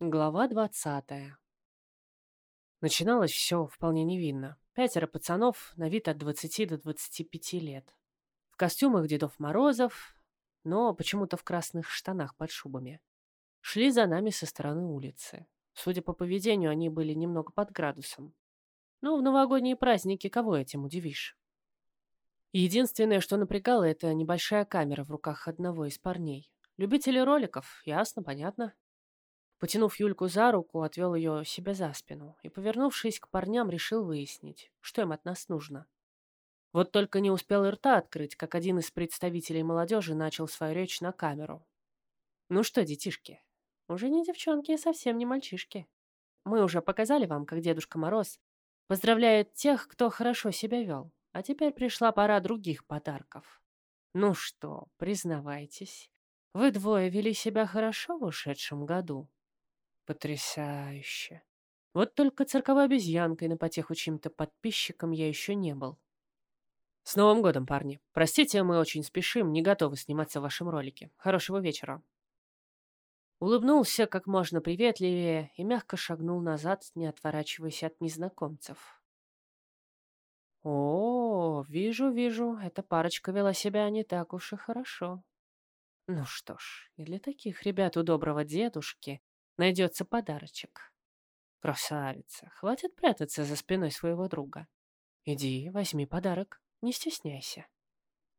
Глава двадцатая. Начиналось все вполне невинно. Пятеро пацанов на вид от двадцати до двадцати пяти лет. В костюмах Дедов Морозов, но почему-то в красных штанах под шубами. Шли за нами со стороны улицы. Судя по поведению, они были немного под градусом. Но в новогодние праздники кого этим удивишь? Единственное, что напрягало, это небольшая камера в руках одного из парней. Любители роликов, ясно, понятно. Потянув Юльку за руку, отвел ее себе за спину и, повернувшись к парням, решил выяснить, что им от нас нужно. Вот только не успел и рта открыть, как один из представителей молодежи начал свою речь на камеру. «Ну что, детишки, уже не девчонки и совсем не мальчишки. Мы уже показали вам, как Дедушка Мороз поздравляет тех, кто хорошо себя вел, а теперь пришла пора других подарков. Ну что, признавайтесь, вы двое вели себя хорошо в ушедшем году?» Потрясающе. Вот только цирковой обезьянкой на потеху чьим-то подписчикам я еще не был. С Новым годом, парни. Простите, мы очень спешим, не готовы сниматься в вашем ролике. Хорошего вечера. Улыбнулся как можно приветливее и мягко шагнул назад, не отворачиваясь от незнакомцев. О, вижу, вижу, эта парочка вела себя не так уж и хорошо. Ну что ж, и для таких ребят у доброго дедушки найдется подарочек. Красавица, хватит прятаться за спиной своего друга. Иди, возьми подарок, не стесняйся.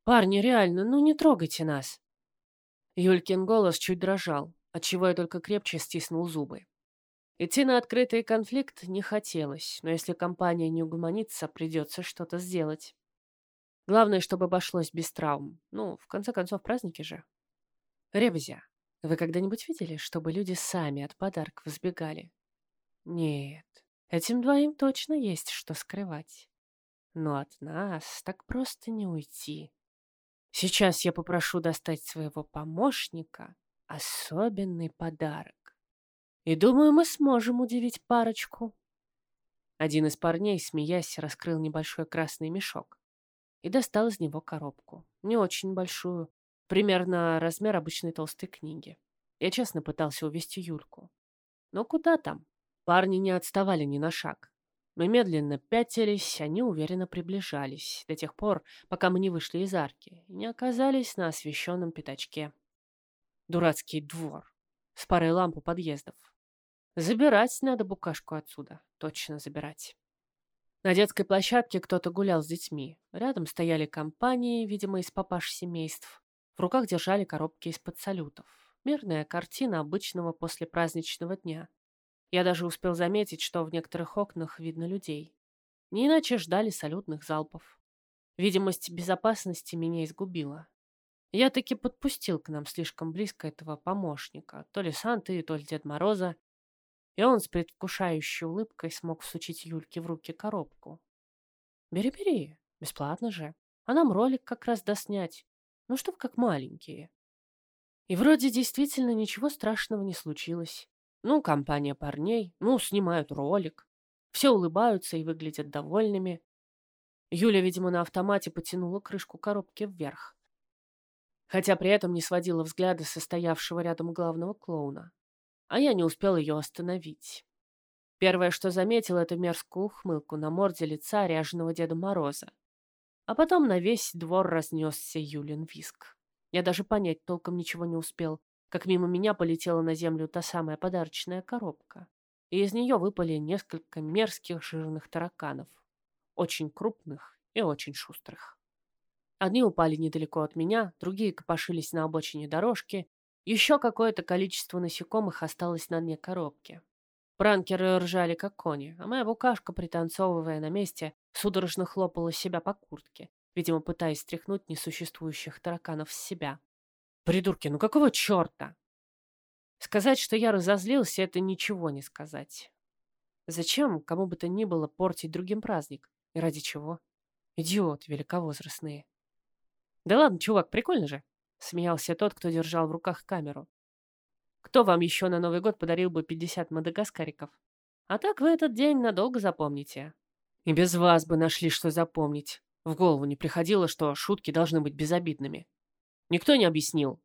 Парни, реально, ну не трогайте нас. Юлькин голос чуть дрожал, отчего я только крепче стиснул зубы. Идти на открытый конфликт не хотелось, но если компания не угомонится, придется что-то сделать. Главное, чтобы обошлось без травм. Ну, в конце концов, праздники же. Ребзя, вы когда-нибудь видели, чтобы люди сами от подарков сбегали? Нет, этим двоим точно есть что скрывать. Но от нас так просто не уйти. Сейчас я попрошу достать своего помощника особенный подарок. И думаю, мы сможем удивить парочку. Один из парней, смеясь, раскрыл небольшой красный мешок и достал из него коробку. Не очень большую, Примерно размер обычной толстой книги. Я честно пытался увести Юльку. Но куда там? Парни не отставали ни на шаг. Мы медленно пятились, они уверенно приближались, до тех пор, пока мы не вышли из арки и не оказались на освещенном пятачке. Дурацкий двор с парой ламп у подъездов. Забирать надо букашку отсюда, точно забирать. На детской площадке кто-то гулял с детьми. Рядом стояли компании, видимо, из папаш семейств. В руках держали коробки из-под салютов. Мирная картина обычного послепраздничного дня. Я даже успел заметить, что в некоторых окнах видно людей. Не иначе ждали салютных залпов. Видимость безопасности меня изгубила. Я таки подпустил к нам слишком близко этого помощника, то ли Санты, то ли Дед Мороза, и он с предвкушающей улыбкой смог всучить Юльке в руки коробку. «Бери-бери, бесплатно же, а нам ролик как раз доснять. Ну что как маленькие. И вроде действительно ничего страшного не случилось. Ну, компания парней, ну, снимают ролик. Все улыбаются и выглядят довольными. Юля, видимо, на автомате потянула крышку коробки вверх. Хотя при этом не сводила взгляда со стоявшего рядом главного клоуна. А я не успел ее остановить. Первое, что заметил, это мерзкую ухмылку на морде лица ряженого Деда Мороза. А потом на весь двор разнесся Юлин виск. Я даже понять толком ничего не успел, как мимо меня полетела на землю та самая подарочная коробка. И из нее выпали несколько мерзких жирных тараканов. Очень крупных и очень шустрых. Одни упали недалеко от меня, другие копошились на обочине дорожки. Еще какое-то количество насекомых осталось на дне коробки. Пранкеры ржали, как кони, а моя букашка, пританцовывая на месте, судорожно хлопала себя по куртке, видимо, пытаясь стряхнуть несуществующих тараканов с себя. «Придурки, ну какого черта?» Сказать, что я разозлился, это ничего не сказать. Зачем кому бы то ни было портить другим праздник? И ради чего? Идиот великовозрастные. Да ладно, чувак, прикольно же. Смеялся тот, кто держал в руках камеру. Кто вам еще на Новый год подарил бы 50 мадагаскариков? А так вы этот день надолго запомните. И без вас бы нашли, что запомнить. В голову не приходило, что шутки должны быть безобидными. Никто не объяснил.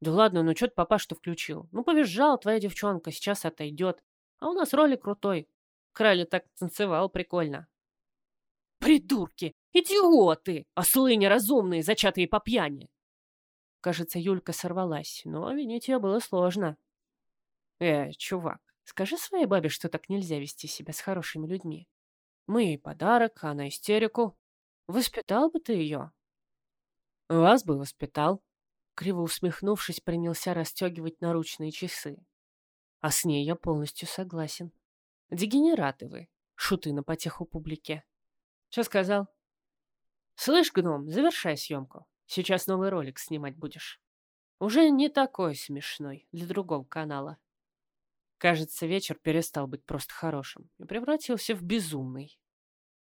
Да ладно, ну что ты папашу-то включил? Ну, повизжал, твоя девчонка, сейчас отойдет. А у нас ролик крутой. Краля так танцевал прикольно. Придурки! Идиоты! Ослы неразумные, зачатые по пьяни! Кажется, Юлька сорвалась, но винить ее было сложно. Э, чувак, скажи своей бабе, что так нельзя вести себя с хорошими людьми. Мы ей подарок, а она истерику. Воспитал бы ты ее? Вас бы воспитал. Криво усмехнувшись, принялся расстегивать наручные часы. А с ней я полностью согласен. Дегенераты вы, шуты на потеху публике. Что сказал? Слышь, гном, завершай съемку. Сейчас новый ролик снимать будешь. Уже не такой смешной для другого канала. Кажется, вечер перестал быть просто хорошим и превратился в безумный.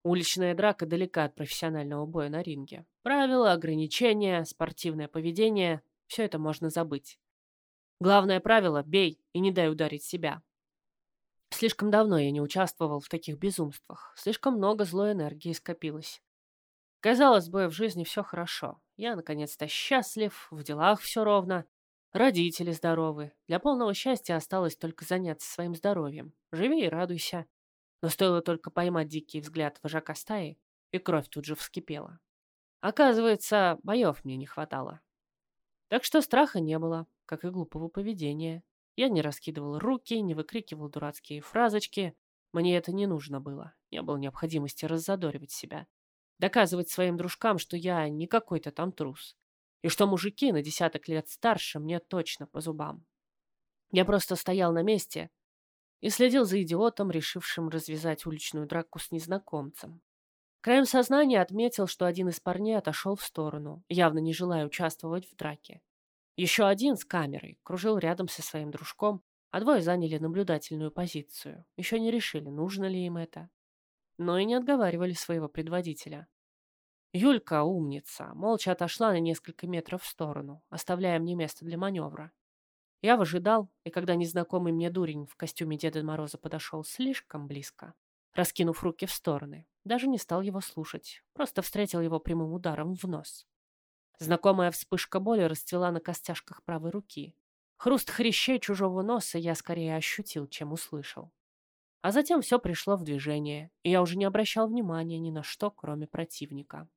Уличная драка далека от профессионального боя на ринге. Правила, ограничения, спортивное поведение – все это можно забыть. Главное правило – бей и не дай ударить себя. Слишком давно я не участвовал в таких безумствах. Слишком много злой энергии скопилось. Казалось бы, в жизни все хорошо. Я, наконец-то, счастлив, в делах все ровно. Родители здоровы. Для полного счастья осталось только заняться своим здоровьем. Живи и радуйся. Но стоило только поймать дикий взгляд вожака стаи, и кровь тут же вскипела. Оказывается, боев мне не хватало. Так что страха не было, как и глупого поведения. Я не раскидывал руки, не выкрикивал дурацкие фразочки. Мне это не нужно было. Не было необходимости раззадоривать себя. Доказывать своим дружкам, что я не какой-то там трус. И что мужики на десяток лет старше мне точно по зубам. Я просто стоял на месте, и следил за идиотом, решившим развязать уличную драку с незнакомцем. Краем сознания отметил, что один из парней отошел в сторону, явно не желая участвовать в драке. Еще один с камерой кружил рядом со своим дружком, а двое заняли наблюдательную позицию. Еще не решили, нужно ли им это. Но и не отговаривали своего предводителя. Юлька, умница, молча отошла на несколько метров в сторону, оставляя мне место для маневра. Я выжидал, и когда незнакомый мне дурень в костюме Деда Мороза подошел слишком близко, раскинув руки в стороны, даже не стал его слушать, просто встретил его прямым ударом в нос. Знакомая вспышка боли расцвела на костяшках правой руки. Хруст хрящей чужого носа я скорее ощутил, чем услышал. А затем все пришло в движение, и я уже не обращал внимания ни на что, кроме противника.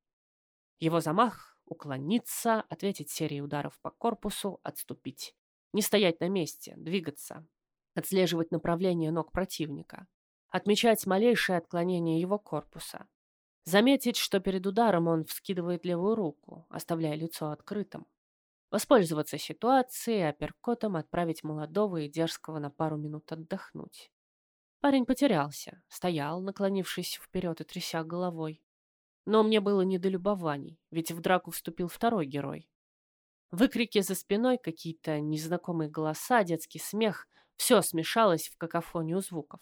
Его замах — уклониться, ответить серией ударов по корпусу, отступить. Не стоять на месте, двигаться. Отслеживать направление ног противника. Отмечать малейшее отклонение его корпуса. Заметить, что перед ударом он вскидывает левую руку, оставляя лицо открытым. Воспользоваться ситуацией, апперкотом отправить молодого и дерзкого на пару минут отдохнуть. Парень потерялся, стоял, наклонившись вперед и тряся головой. Но мне было не до любований, ведь в драку вступил второй герой, Выкрики за спиной, какие-то незнакомые голоса, детский смех — все смешалось в какофонию звуков.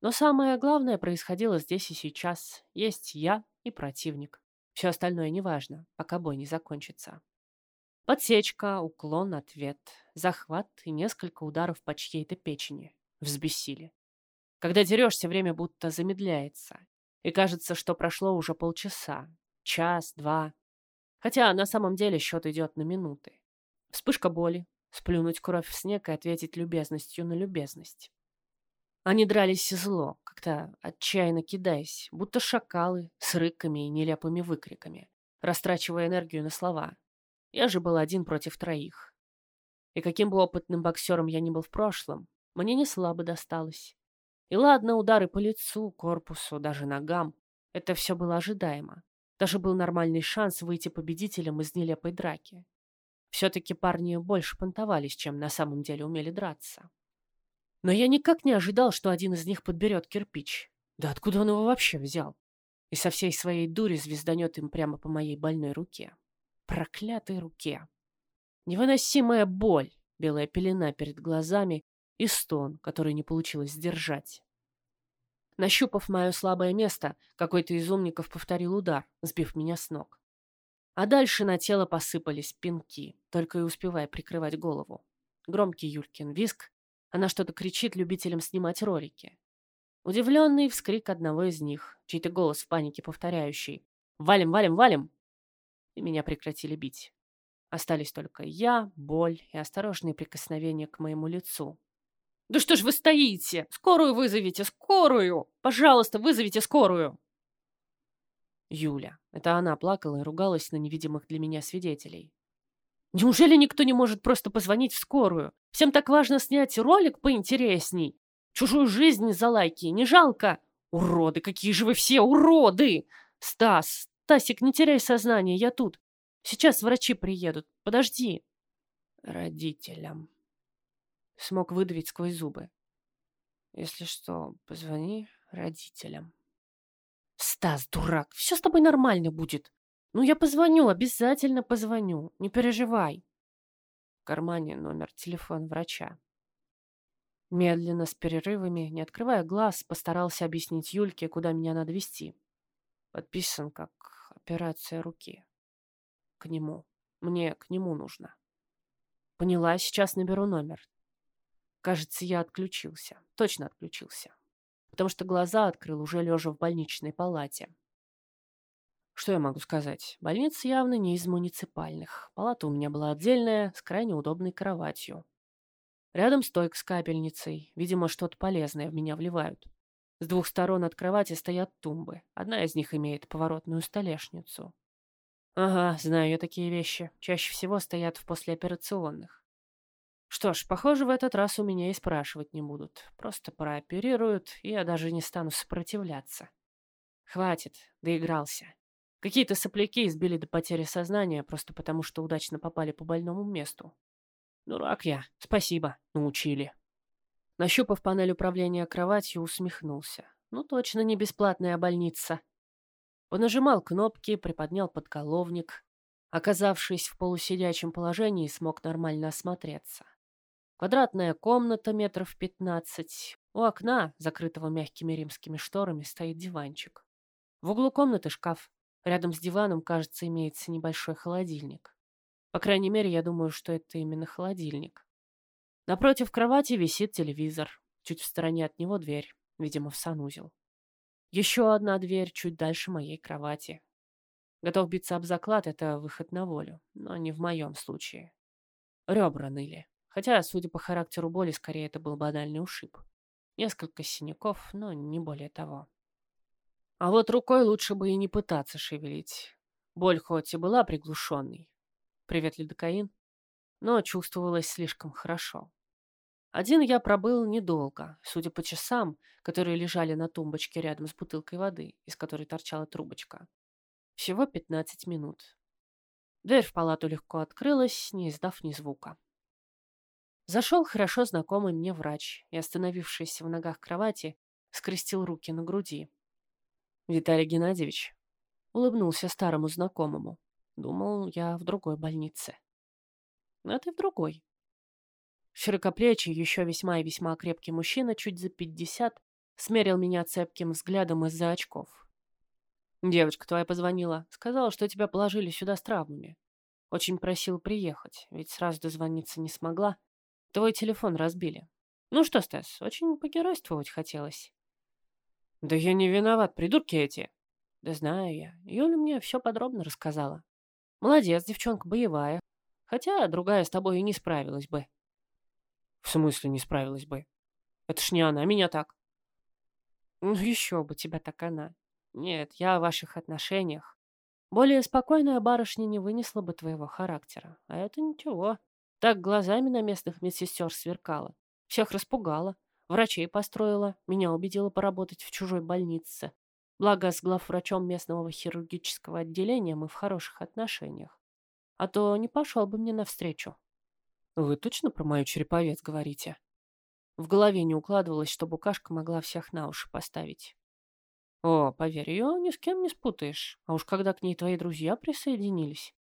Но самое главное происходило здесь и сейчас. Есть я и противник. Все остальное неважно, пока бой не закончится. Подсечка, уклон, ответ, захват и несколько ударов по чьей-то печени. Взбесили. Когда дерешься, время будто замедляется. И кажется, что прошло уже полчаса, час, два. Хотя на самом деле счет идет на минуты. Вспышка боли, сплюнуть кровь в снег и ответить любезностью на любезность. Они дрались зло, как-то отчаянно кидаясь, будто шакалы, с рыками и нелепыми выкриками, растрачивая энергию на слова. Я же был один против троих. И каким бы опытным боксером я ни был в прошлом, мне не слабо досталось. И ладно, удары по лицу, корпусу, даже ногам. Это все было ожидаемо. Даже был нормальный шанс выйти победителем из нелепой драки. Все-таки парни больше понтовались, чем на самом деле умели драться. Но я никак не ожидал, что один из них подберет кирпич. Да откуда он его вообще взял? И со всей своей дури звезданет им прямо по моей больной руке. Проклятой руке. Невыносимая боль, белая пелена перед глазами и стон, который не получилось сдержать. Нащупав мое слабое место, какой-то из умников повторил удар, сбив меня с ног. А дальше на тело посыпались пинки, только и успевая прикрывать голову. Громкий Юлькин виск, она что-то кричит любителям снимать ролики. Удивленный вскрик одного из них, чей-то голос в панике повторяющий «Валим, валим, валим!» И меня прекратили бить. Остались только я, боль и осторожные прикосновения к моему лицу. «Да что ж вы стоите? Скорую вызовите, скорую! Пожалуйста, вызовите скорую!» Юля. Это она плакала и ругалась на невидимых для меня свидетелей. Неужели никто не может просто позвонить в скорую? Всем так важно снять ролик поинтересней. Чужую жизнь за лайки не жалко? Уроды, какие же вы все уроды! Стас, Стасик, не теряй сознание, я тут. Сейчас врачи приедут. Подожди. Родителям. Смог выдавить сквозь зубы. Если что, позвони родителям. Стас, дурак, все с тобой нормально будет. Ну, я позвоню, обязательно позвоню. Не переживай. В кармане номер телефон врача. Медленно, с перерывами, не открывая глаз, постарался объяснить Юльке, куда меня надо вести. Подписан как операция руки. К нему. Мне к нему нужно. Поняла, сейчас наберу номер. Кажется, я отключился. Точно отключился. Потому что глаза открыл уже лежа в больничной палате. Что я могу сказать? Больница явно не из муниципальных. Палата у меня была отдельная, с крайне удобной кроватью. Рядом стойка с капельницей. Видимо, что-то полезное в меня вливают. С двух сторон от кровати стоят тумбы. Одна из них имеет поворотную столешницу. Ага, знаю я такие вещи. Чаще всего стоят в послеоперационных. Что ж, похоже, в этот раз у меня и спрашивать не будут. Просто прооперируют, и я даже не стану сопротивляться. Хватит, доигрался. Какие-то сопляки избили до потери сознания просто потому, что удачно попали по больному месту. Дурак я. Спасибо. Научили. Нащупав панель управления кроватью, усмехнулся. Ну, точно не бесплатная больница. Понажимал кнопки, приподнял подголовник. Оказавшись в полусидячем положении, смог нормально осмотреться. Квадратная комната метров пятнадцать. У окна, закрытого мягкими римскими шторами, стоит диванчик. В углу комнаты шкаф. Рядом с диваном, кажется, имеется небольшой холодильник. По крайней мере, я думаю, что это именно холодильник. Напротив кровати висит телевизор. Чуть в стороне от него дверь, видимо, в санузел. Еще одна дверь чуть дальше моей кровати. Готов биться об заклад, это выход на волю, но не в моем случае. Ребра ныли. Хотя, судя по характеру боли, скорее это был банальный ушиб. Несколько синяков, но не более того. А вот рукой лучше бы и не пытаться шевелить. Боль хоть и была приглушенной. Привет, лидокаин. Но чувствовалась слишком хорошо. Один я пробыл недолго, судя по часам, которые лежали на тумбочке рядом с бутылкой воды, из которой торчала трубочка. Всего 15 минут. Дверь в палату легко открылась, не издав ни звука. Зашел хорошо знакомый мне врач и, остановившись в ногах кровати, скрестил руки на груди. Виталий Геннадьевич улыбнулся старому знакомому. Думал, я в другой больнице. А ты в другой. Широкоплечий, еще весьма и весьма крепкий мужчина, чуть за пятьдесят, смерил меня цепким взглядом из-за очков. Девочка твоя позвонила. Сказала, что тебя положили сюда с травмами. Очень просил приехать, ведь сразу дозвониться не смогла. Твой телефон разбили. Ну что, Стас, очень погеройствовать хотелось. Да я не виноват, придурки эти. Да знаю я. Юля мне все подробно рассказала. Молодец, девчонка боевая. Хотя другая с тобой и не справилась бы. В смысле не справилась бы? Это ж не она меня так. Ну еще бы тебя так она. Нет, я о ваших отношениях. Более спокойная барышня не вынесла бы твоего характера. А это ничего. Так глазами на местных медсестер сверкала. Всех распугала. Врачей построила, меня убедила поработать в чужой больнице. Благо, с главврачом местного хирургического отделения мы в хороших отношениях. А то не пошел бы мне навстречу. Вы точно про мою череповец говорите? В голове не укладывалось, что букашка могла всех на уши поставить. О, поверь, ее ни с кем не спутаешь. А уж когда к ней твои друзья присоединились.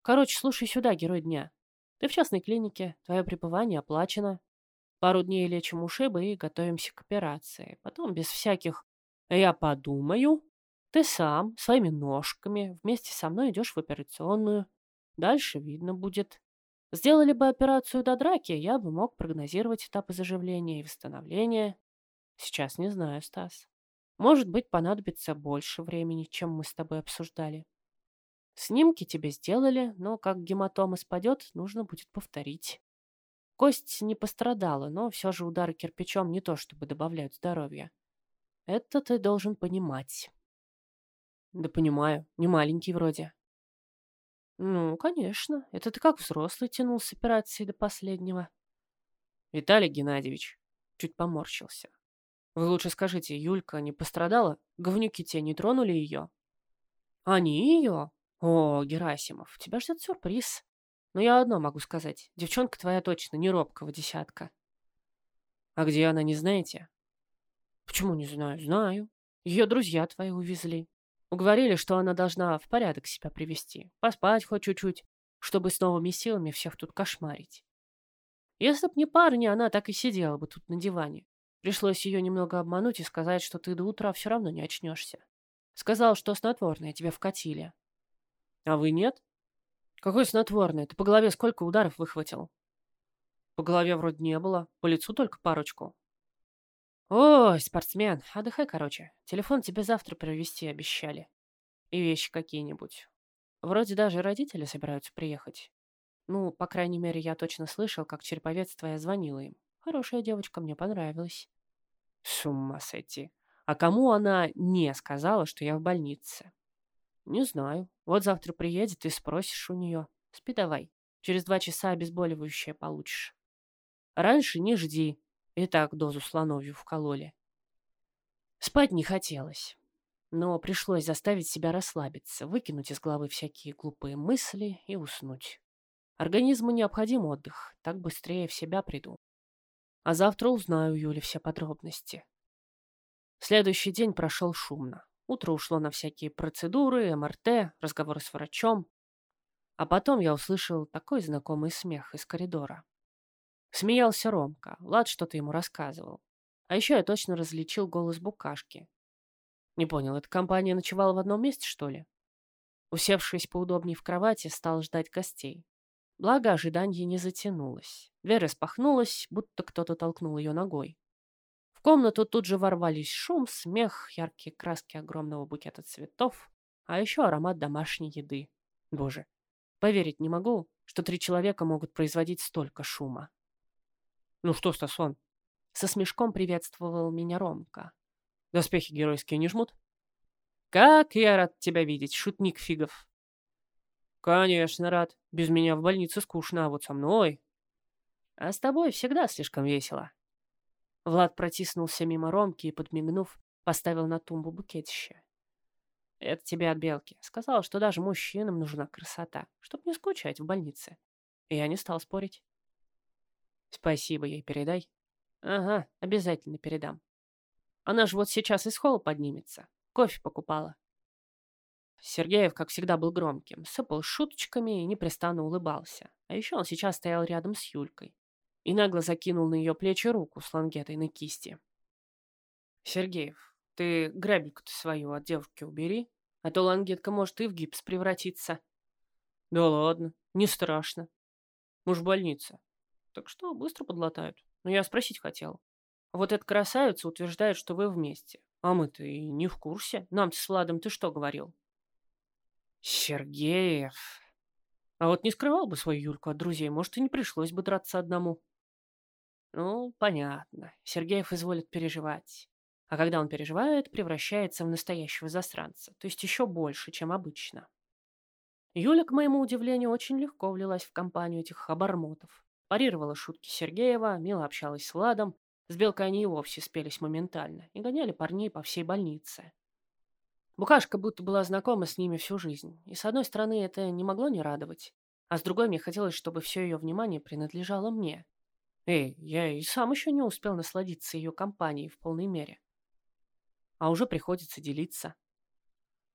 Короче, слушай сюда, герой дня. Ты в частной клинике, твое пребывание оплачено, Пару дней лечим ушибы и готовимся к операции. Потом без всяких «я подумаю». Ты сам, своими ножками, вместе со мной идешь в операционную. Дальше видно будет. Сделали бы операцию до драки, я бы мог прогнозировать этапы заживления и восстановления. Сейчас не знаю, Стас. Может быть, понадобится больше времени, чем мы с тобой обсуждали. Снимки тебе сделали, но как гематома спадет, нужно будет повторить. Кость не пострадала, но все же удары кирпичом не то чтобы добавляют здоровья. Это ты должен понимать. Да понимаю, не маленький вроде. Ну, конечно, это ты как взрослый тянул с операции до последнего. Виталий Геннадьевич чуть поморщился. Вы лучше скажите, Юлька не пострадала? Говнюки те не тронули ее? Они ее? О, Герасимов, тебя ждет сюрприз. Но я одно могу сказать. Девчонка твоя точно не робкого десятка. А где она, не знаете? Почему не знаю? Знаю. Ее друзья твои увезли. Уговорили, что она должна в порядок себя привести. Поспать хоть чуть-чуть, чтобы с новыми силами всех тут кошмарить. Если б не парни, она так и сидела бы тут на диване. Пришлось ее немного обмануть и сказать, что ты до утра все равно не очнешься. Сказал, что снотворное тебе вкатили. А вы нет? Какое снотворное? Ты по голове сколько ударов выхватил? По голове вроде не было, по лицу только парочку. Ой, спортсмен, отдыхай, короче. Телефон тебе завтра привезти обещали. И вещи какие-нибудь. Вроде даже родители собираются приехать. Ну, по крайней мере, я точно слышал, как череповец твоя звонила им. Хорошая девочка, мне понравилась. С ума сойти. А кому она не сказала, что я в больнице? Не знаю. Вот завтра приедет и спросишь у нее. Спи давай. Через два часа обезболивающее получишь. Раньше не жди. И так дозу слоновью вкололи. Спать не хотелось. Но пришлось заставить себя расслабиться, выкинуть из головы всякие глупые мысли и уснуть. Организму необходим отдых, так быстрее в себя приду. А завтра узнаю у Юли все подробности. Следующий день прошел шумно. Утро ушло на всякие процедуры, МРТ, разговоры с врачом. А потом я услышал такой знакомый смех из коридора. Смеялся Ромка, Влад что-то ему рассказывал. А еще я точно различил голос букашки. Не понял, эта компания ночевала в одном месте, что ли? Усевшись поудобнее в кровати, стал ждать гостей. Благо, ожидание не затянулось. Дверь распахнулась, будто кто-то толкнул ее ногой. Комнату тут же ворвались шум, смех, яркие краски огромного букета цветов, а еще аромат домашней еды. Боже, поверить не могу, что три человека могут производить столько шума. «Ну что, Стасон?» Со смешком приветствовал меня Ромка. «Доспехи геройские не жмут?» «Как я рад тебя видеть, шутник фигов!» «Конечно, рад. Без меня в больнице скучно, а вот со мной...» «А с тобой всегда слишком весело». Влад протиснулся мимо Ромки и, подмигнув, поставил на тумбу букетище. «Это тебе от Белки. Сказал, что даже мужчинам нужна красота, чтоб не скучать в больнице». И я не стал спорить. «Спасибо ей передай». «Ага, обязательно передам. Она же вот сейчас из холла поднимется. Кофе покупала. Сергеев, как всегда, был громким, сыпал шуточками и непрестанно улыбался. А еще он сейчас стоял рядом с Юлькой и нагло закинул на ее плечи руку с лангетой на кисти. «Сергеев, ты грабельку-то свою от девушки убери, а то лангетка может и в гипс превратиться». «Да ладно, не страшно. Муж больница. Так что быстро подлатают. Но я спросить хотел. Вот эта красавица утверждает, что вы вместе. А мы-то и не в курсе. Нам-то с Владом ты что говорил?» Сергеев. А вот не скрывал бы свою Юльку от друзей, может, и не пришлось бы драться одному. Ну, понятно. Сергеев изволит переживать. А когда он переживает, превращается в настоящего засранца, то есть еще больше, чем обычно. Юля, к моему удивлению, очень легко влилась в компанию этих обормотов. Парировала шутки Сергеева, мило общалась с Ладом, с Белкой они и вовсе спелись моментально и гоняли парней по всей больнице. Букашка будто была знакома с ними всю жизнь, и с одной стороны это не могло не радовать, а с другой мне хотелось, чтобы все ее внимание принадлежало мне. Эй, я и сам еще не успел насладиться ее компанией в полной мере. А уже приходится делиться.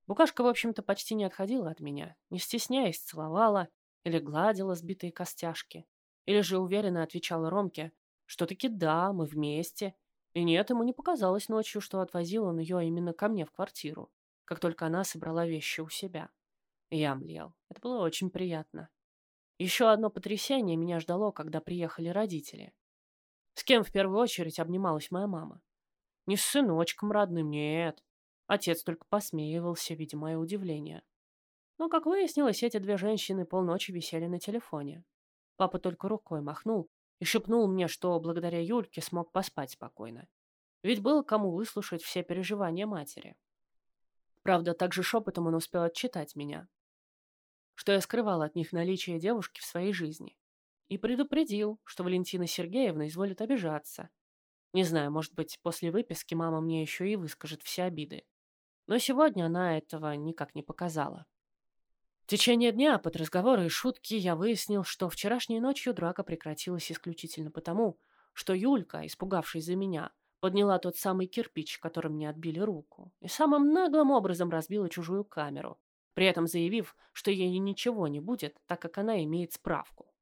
Букашка, в общем-то, почти не отходила от меня, не стесняясь, целовала или гладила сбитые костяшки, или же уверенно отвечала Ромке, что таки да, мы вместе, и нет, ему не показалось ночью, что отвозил он ее именно ко мне в квартиру как только она собрала вещи у себя. Я млел. Это было очень приятно. Еще одно потрясение меня ждало, когда приехали родители. С кем в первую очередь обнималась моя мама? Не с сыночком родным, нет. Отец только посмеивался, видя мое удивление. Но, как выяснилось, эти две женщины полночи висели на телефоне. Папа только рукой махнул и шепнул мне, что благодаря Юльке смог поспать спокойно. Ведь было кому выслушать все переживания матери. Правда, также шепотом он успел отчитать меня, что я скрывал от них наличие девушки в своей жизни. И предупредил, что Валентина Сергеевна изволит обижаться. Не знаю, может быть, после выписки мама мне еще и выскажет все обиды. Но сегодня она этого никак не показала. В течение дня под разговоры и шутки я выяснил, что вчерашней ночью драка прекратилась исключительно потому, что Юлька, испугавшись за меня, подняла тот самый кирпич, которым мне отбили руку, и самым наглым образом разбила чужую камеру, при этом заявив, что ей ничего не будет, так как она имеет справку.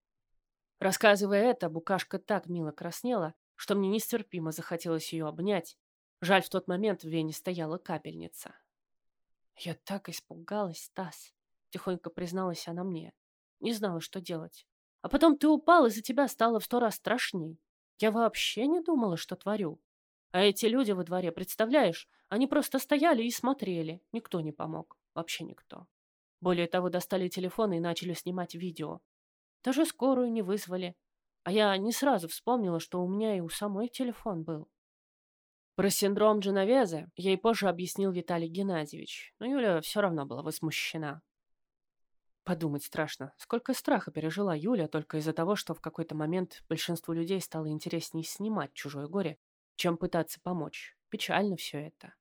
Рассказывая это, букашка так мило краснела, что мне нестерпимо захотелось ее обнять. Жаль, в тот момент в Вене стояла капельница. «Я так испугалась, Стас», — тихонько призналась она мне. «Не знала, что делать. А потом ты упал, и за тебя стало в сто раз страшней. Я вообще не думала, что творю. А эти люди во дворе, представляешь, они просто стояли и смотрели. Никто не помог. Вообще никто. Более того, достали телефоны и начали снимать видео. Даже скорую не вызвали. А я не сразу вспомнила, что у меня и у самой телефон был. Про синдром Дженовеза ей позже объяснил Виталий Геннадьевич, но Юля все равно была возмущена. Подумать страшно, сколько страха пережила Юля только из-за того, что в какой-то момент большинству людей стало интереснее снимать чужое горе, чем пытаться помочь. Печально все это.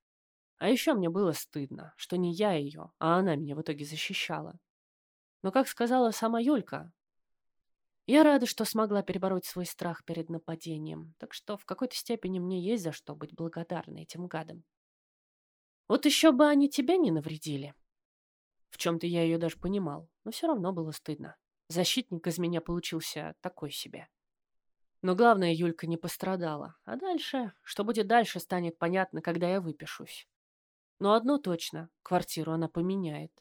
А еще мне было стыдно, что не я ее, а она меня в итоге защищала. Но, как сказала сама Юлька, я рада, что смогла перебороть свой страх перед нападением, так что в какой-то степени мне есть за что быть благодарной этим гадам. Вот еще бы они тебя не навредили. В чем-то я ее даже понимал, но все равно было стыдно. Защитник из меня получился такой себе. Но главное, Юлька не пострадала. А дальше, что будет дальше, станет понятно, когда я выпишусь. Но одно точно, квартиру она поменяет.